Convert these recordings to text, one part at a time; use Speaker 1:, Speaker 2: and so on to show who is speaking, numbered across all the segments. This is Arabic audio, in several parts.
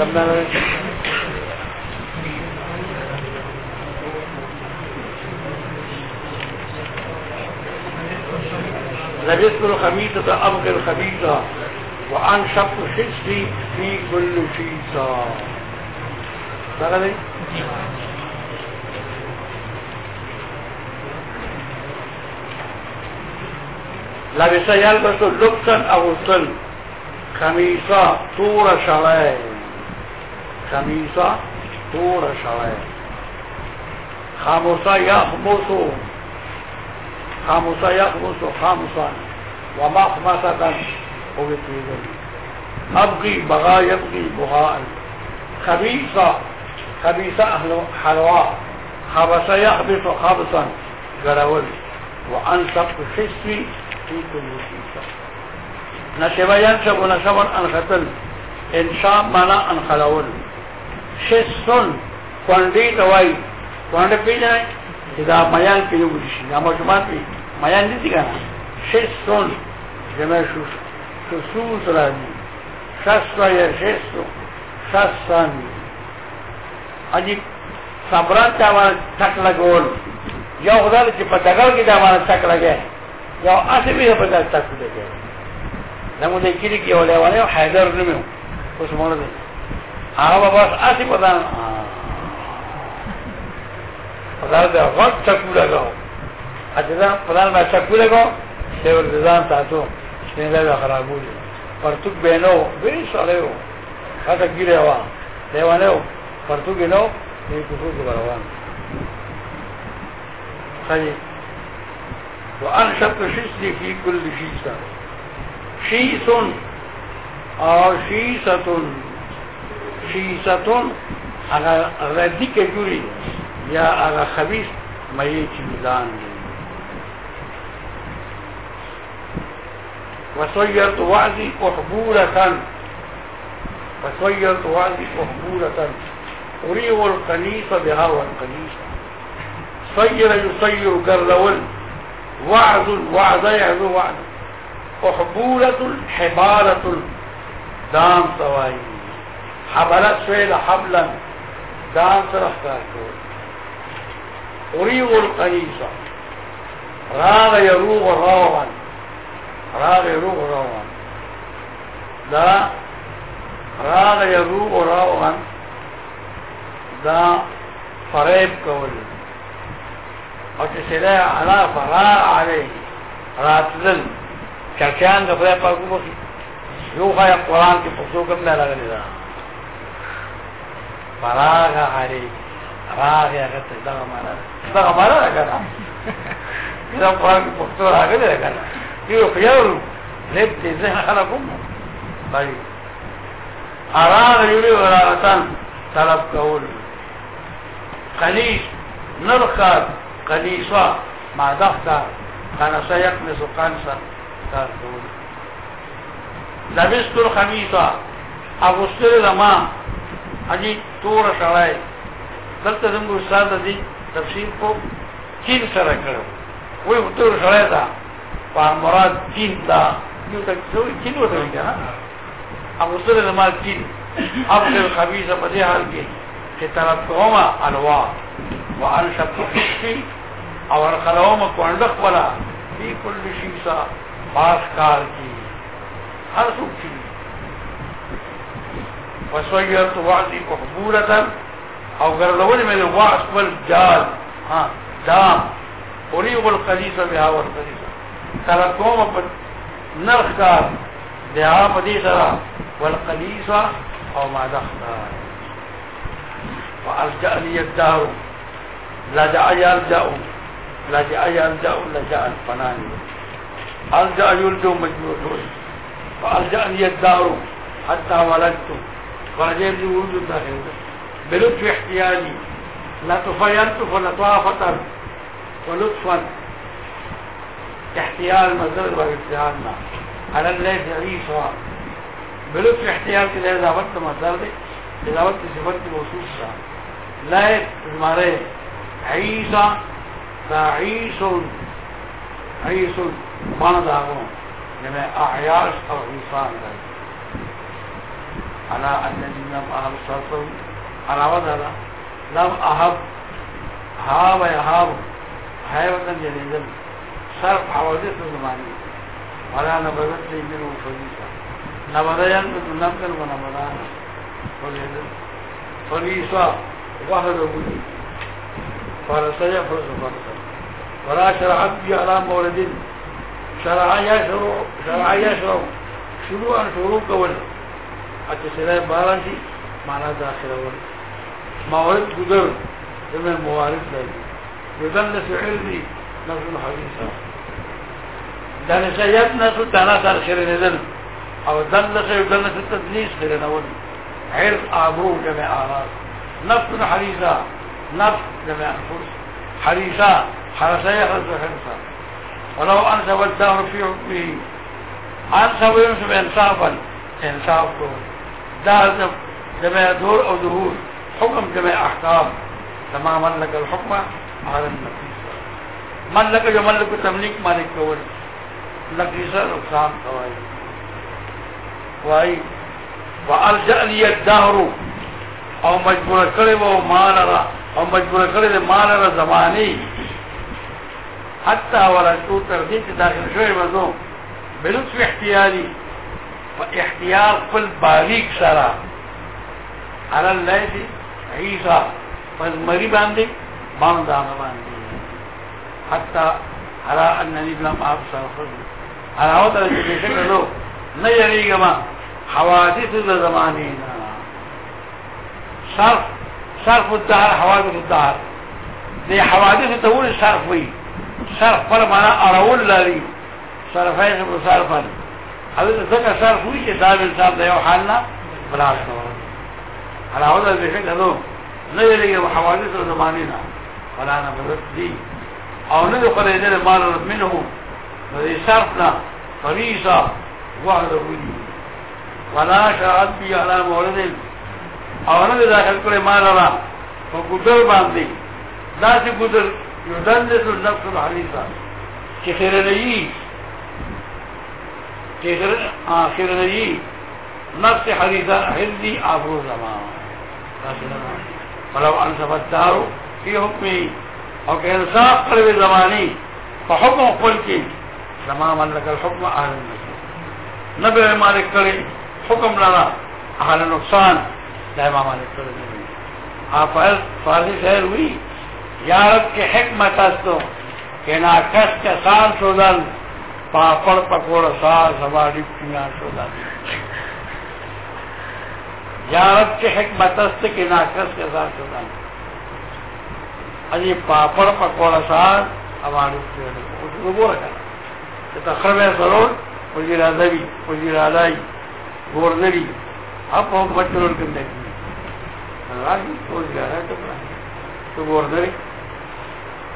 Speaker 1: سمنا لبست الخبيثة أبغي الخبيثة وأنشط حسي في كل شيء اشتغلي لبس يلبس لبسا أو طل خميصة طور شرعي خميصة طور شرعي خمسة يخمص خمسة يخمص خمسا ومخمسة وبتوزن أبغي بغا يبغي بغاء خبيثة خبيثة أهل حلواء خبث يخبث خبثا قرول وأنسق حسي في كل شيء نشب ينشب نشبا أنختل انشاء منا أنخلول. شسن کونډې ته وایي کونډه پیژنئ چې دا میان کې یو شي دا مجموعات دي میان دي کنه شسن جمع شو. شسوس راځي شسو یا شسو شسن اجي صبران ته باندې ټک لګول یو خدای چې په دغل کې دا باندې ټک لګي یو اسی به په دغل ټک لګي نو دې کلی کې ولې ولې حیدر نمو اوس مونږ هغه بس اسی پدان پدان دا غټ چکو لگاو اجدا پدان ما چکو لگاو چې ورزان تاسو شنه دا خرابو دي پرتوک بینو وی سره و هغه ګیره وا دیوانه و پرتوک بینو یې کوڅو کې روان خالي وانشط شسلی فی کل شیسا شیسون او شیستون شيء هغه ردی کې جوړي یا هغه خبيث چې میدان دی وصيرت وعدي أحبولة وصيرت وعدي أحبولة أريغ القنيصة بها والقنيصة. صير يصير قرلول وعد وعد يعذو وعد. أحبولة حبالة دام حبلت سويل حبلا دام سرختار كول أريغ القنيصة راغ يروغ راغا راغ يروغ راغا دا راغ يروغ راغا دا فریب کول أو چې سره علا فرا علی راتلل چرچان د خدای پاک وو یو غیا قرآن کې پښتو کوم نه لګلی دا فراغ علی راغ هغه ته دا معنا دا معنا راګه دا قران کې پښتو راغلی راګه یو خيار لب دې زه خلقوم طيب اراغ یوری وراتان طلب کول قليش نرخى قليصا مع ضغط قنصا يقنص قنصا تقول لبست الخميصة اغسطر لما اجي تور شړای دلته زموږ استاد دي تفسیر کو چین سره کړو وای تور شړای دا په مراد چین دا یو تک څو چین وته کنه اغسطر لما چین ابو الخبيثه په دې حال کې چې ترتهما انواع وانشط حسي او انخلوما کوندخ ولا في كل شيء سا باس کار کی هر څوک وسويرت وعدي محبورة أو غرلوني من الواعس والجال ها دام. اريغ القديسة بها والقديسة تركوما نرخ کار دعا پدیسرا والقديسة أو ما دخل فألجأ لي الدار لجأ يلجأ لجأ يلجأ لجأ الفنان. ألجأ يلجأ مجموع فألجأ لي الدار حتى ولدت. فرجيت وجود داخل بلطف احتياجي. لطفينت فلطافة ولطفا. احتيال مزرد والاحتيالنا على الليل عيسى بلطف احتيال كده إذا وقت مزرد إذا وقت صفت موصوصة لا المري عيسى فعيس عيس ما. داغون لما أعياش أو عيسان على أنني لم أهب صرفه على وضع لم أهب، هاب يهاب هيبة جديدا صرف حوادث زماني ولا نبذت لي منه فريسا نبذ ينبذ نبذا ونبذانا فريسا فريسا وحد أبوي فرسا يفرس فرسا ولا شرعت بي على مولد. شرع يشرع شرع يشرع. شروعا شروع کول اچھا سرای باران شي معنا داخله ول موارد گذر زمن موارد لري يدلس علمي نفس الحديثة دلس يدنس دنا سر خير أو دلس يدلس التدليس خير نول عرض آبرو جمع آراز. نفس الحديثة. نفس جمع أنفس. حديثة. حرسة يخرج حرسة ولو أنسب الدهر في حكمه. أنسب ينسب إنصافا. إنصاف دهر جمع دور أو ظهور حكم جمع أحكام. لما ملك الحكم على النفيس ملك جو ملك تمليك مالك کول نفيسة نقصان وای وألجأ لي الدهر. أو مجبور کړي وو مال را. أو مجبور کړي مال را زماني. حتى ولا تو تر دې داخل شوی وځو بلطف احتيالي فاحتيال قل باریک سرا. على الليل عيسى فالمري باندې باندې باندې حتى على انني لم ابصر خذ على وضع چې نو نه یریږم حوادث زمانینا صرف صرف الدهر حوادث الدهر. دي حوادث تقول صرف وي صرف پر معنا اړول لري صرفین صرفا او ځکه سر خو چې دا انسان د یو حال نه بلاس کوو علاوه د دې څنګه نو نه لري یو حوادث او زمانه نه ولا نه مدد دي او نه خپل دې مال رب منه دې شرط نه فریضه وعده وني ولا شرط بي على مولد او نه داخل کړې مال را په ګذر باندې دا چې ګذر یو دند نفس الحریصه چې خیر نه تیسر نجی نفس حلی زمان۔ مطلب فلو انصفت دارو فی حکمی۔ او کہ انصاف قلب زمانی۔ فحکم قل کی زمان من لکل حکم آل نسی نبی مالک کرے۔ حکم لنا اہل نقصان۔ دائما مالک کرے۔ آپ فارسی شہر ہوئی۔ یارب کے حکمت استو کہ ناکس کے سان پاپڑ پکوڑ سا ہماری پینا چولا یارت کے حکمت است کے ناکس کے ساتھ چولا اجی پاپڑ پکوڑ سا ہماری پینا اس کو بول رہا کہ تخرب ہے سرور مجھے رادوی مجھے رادائی گور نبی اب وہ بچوں کے دیکھیں راجی تو گور نبی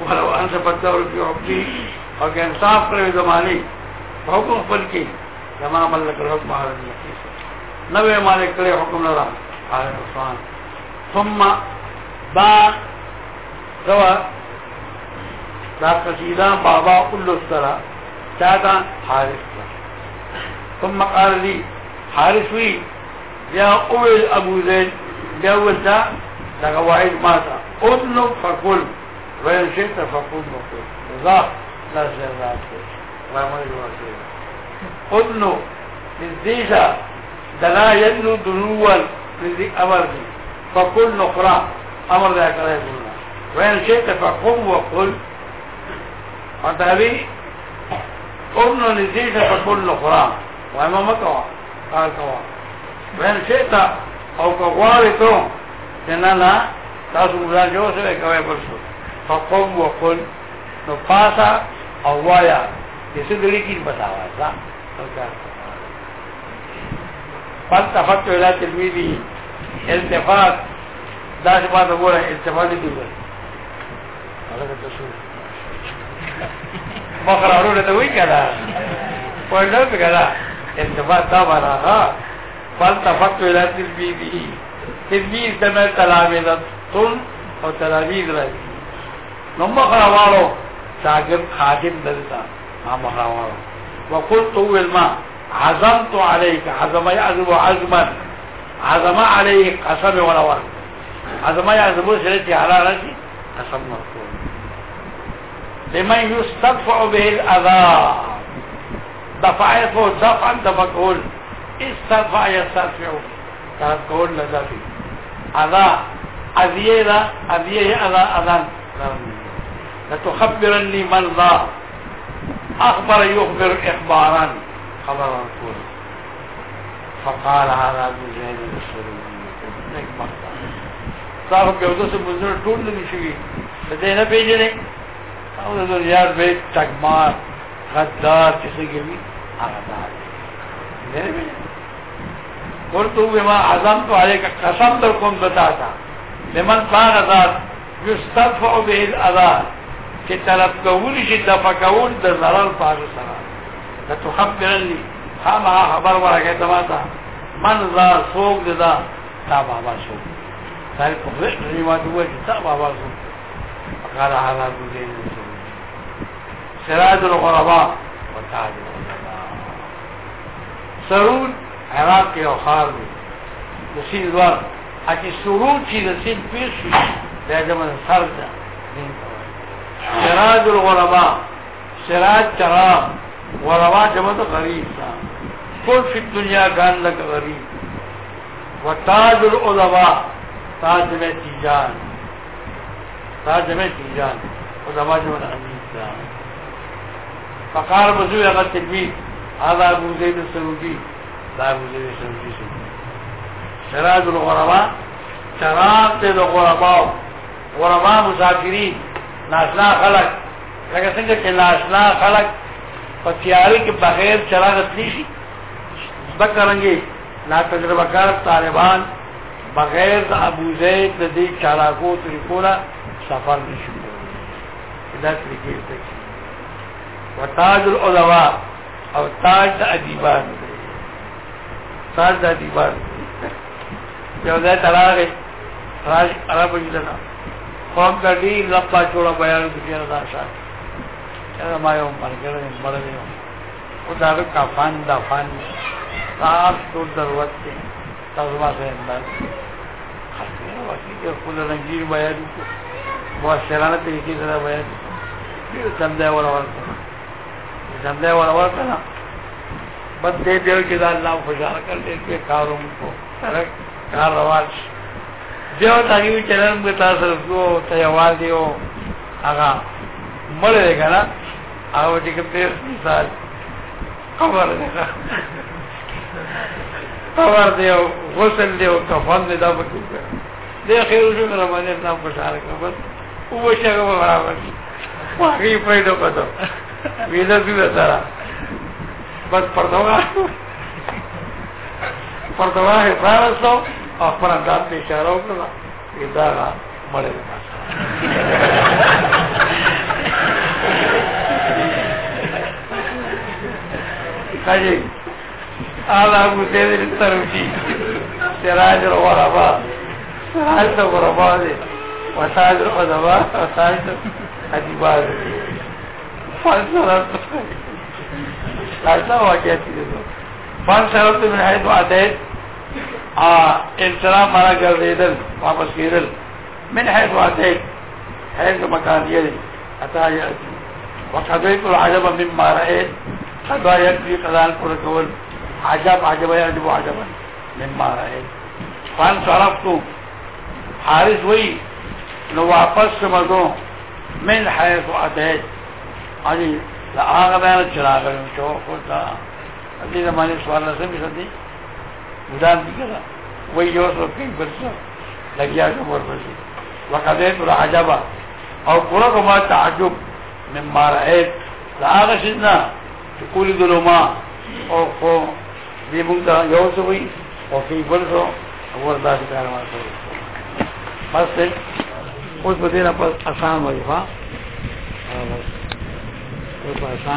Speaker 1: اور ان سے بچہ اور کی أو که انصاف کړی زماني حکم خپل کې زما ملک الحکم على النفس نوې مالک کړی حکم نه را على الرحمن ثم با سوا دا قصیدہ بابا کلو سرا چاہتا حارس کا ثم قال لي حارس وی یا اول ابو زید بیا ولتا دا واحد ماتا۔ ادنو فقل وین شئت فقل مقل رضا ادنو نزدیشا دلا یدنو دنوال نزدیک أمر دی فقل نقرا أمر دا کرے بولنا وإن شئت فقم وقل فتابي قمنا نزيد فقل القرآن وإما مكوا قال كوا وإن شئت أو كغواري تو جنانا تاسو مدان جو سوے کوي برسو فقم وقل نو پاسا او وایا چې څنګه لیکي بس آواز ها فالتفت الى تلميذه التفات. دا چې باندې وره التفات دي بس هغه د څه مخرارونه ته وی کړه پرده کړه التفات دا ورغه فالتفت الى تلميذه تلميذ دمه تلامذت تل او تلاميذ راځي. نو مخراوالو شاګرد خادم دلتا ما مخراوالو وقلت والما عزمت عليك. عزم يعزم عزما. عظم عليه قسم ولا ورد. عظم يعظمون سلتي على رأسي قسم مذكور لمن يستدفع به الأذى. دفعته دفعا تفكول استدفع يستدفع. تفكول لدفع أذى. أذية ذا أذية أذى. أذان لتخبرني ما الله اخبر يخبر اخبارا خبرا طول فقال هذا من زين السلوم نیک مختا صاحب کې اوس څه مزر ټول نه شي دې نه پیژنې او د دنیا به تګمار غدار چې څه کوي هغه دا ورته بما اعظم تو عليك قسم در کوم بتا تا لمن قال ذات يستدفع به الاذان چې طلب کولی شي دفع کول د ضرر پاره سره ته تخبرني خامہ خبر ورکه تماتا من ذا سوق دا تا بابا سوق سارے کو ریوات ہوئے تا بابا سوق فقال هذا بزين سراج الغرباء وتاج سرود عراق أو خار دی د سین دوار. اکی سرود چې د سین پیش شي دا جمع سر ده سراج الغرباء. سراج چراغ غرباء جمع غریب تھا کل فی دنیا گان لگ غریب. و تاج العلماء تاج میں تیجان. تاج میں تیجان. علماء جمع عزیز تھا فقار بزوی اگر تلوید هذا ابو زید السرودی دا ابو زید السرودی سرودی سراج الغرباء. چراغ تے غرباء. غرباء مسافرین. ناشنا خلق. لکه څنګه چې ناشنا خلق په تیاری کې بغیر چراغ تلی شي بکرنگی لا تجربه کار طالبان بغیر د ابو زید د دې چالاکو طریقونا سفر نشو دا طریقې ته وتاج العلماء او تاج د ادیبان. تاج د ادیبان. یو ځای تلاغه راج عرب جنا قوم کا ڈی لمبا چوڑا بیان کیا دا شاید چرا ما یو مرگرے مرگرے ہوں او دا کا فان دا فان تاپ تو دروت تے تازمہ سے انداز خلقینا واقعی کہ خود رنگیر بیانی کو بہت شیرانہ طریقے سے بیانی کو پھر سمجھے والا ورکا سمجھے والا ورکا نا۔ بد دے دیو کہ دا اللہ خوشحال کر دے کے کاروں کو سرک کار رواج۔ بیا تا یو چلن به تاسو کو ته یوال دیو هغه مړ دی کنه او دې کوم ته مثال خبر دی. خبر دی غسل دی او کفن دی دا پکې دې خیر شو مې رمضان نام خوشاله کړم بس او وشګه برابر واغې پیدا پدو ویل دې سره بس پردوا پردوا هې فارسو پر انداز په اشاره وکړه دا مړ دی هذا أبو زيد الترمذي سراج الغرباء. سراج الغرباء. وساج الغرباء وساج الادباء فانصرفت لازم واقعيتي دي فانصرفت من حيث اتيت انصراف مارا گردیدل واپس گیدل من حیث واتے حیث مکان یہ دی عطا یأتی وصدویت العجب من مارئے قدوہ یکوی قدان پرکول عجب عجب یا عجب عجب من مارئے فان صرفتو حارس وی نو واپس سمدو من حیث واتے آجی لآغا بیان چراغ لیو چو خود دا ادید مانی سوال رسمی صدی ځان دي کړه وې یو څوک یې ورسره لګیا کومر په شي وقته تر عجبا. او کله کومه تعجب مم مرعت هغه شنو چې کولی دلو ما. او خو دې موږ ته یو څوک یې او کې ورسره وردا دې کارونه بس دې اوس په دې نه په اسان وایو ها